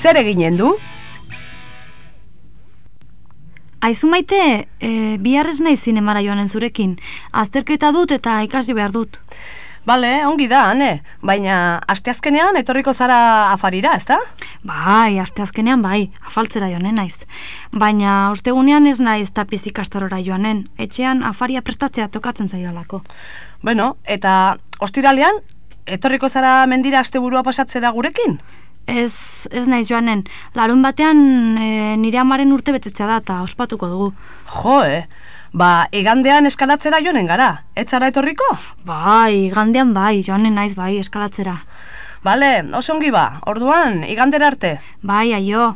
zer eginen du? Aizu maite, e, biharrez nahi zinemara joanen zurekin. Azterketa dut eta ikasi behar dut. Bale, ongi da, ane. Baina, asteazkenean etorriko zara afarira, ezta? Bai, asteazkenean bai, afaltzera joanen naiz. Baina, ostegunean ez naiz tapiz ikastorora joanen. Etxean afaria prestatzea tokatzen zaidalako. Bueno, eta ostiralean, etorriko zara mendira asteburua pasatzera gurekin? Ez, ez naiz joanen. Larun batean e, nire amaren urte betetzea da eta ospatuko dugu. Jo, eh? Ba, igandean eskalatzera joanen gara, ez zara etorriko? Bai, gandean bai, joanen naiz bai eskalatzera. Bale, oso ongi ba, orduan, igandera arte. Bai, aio.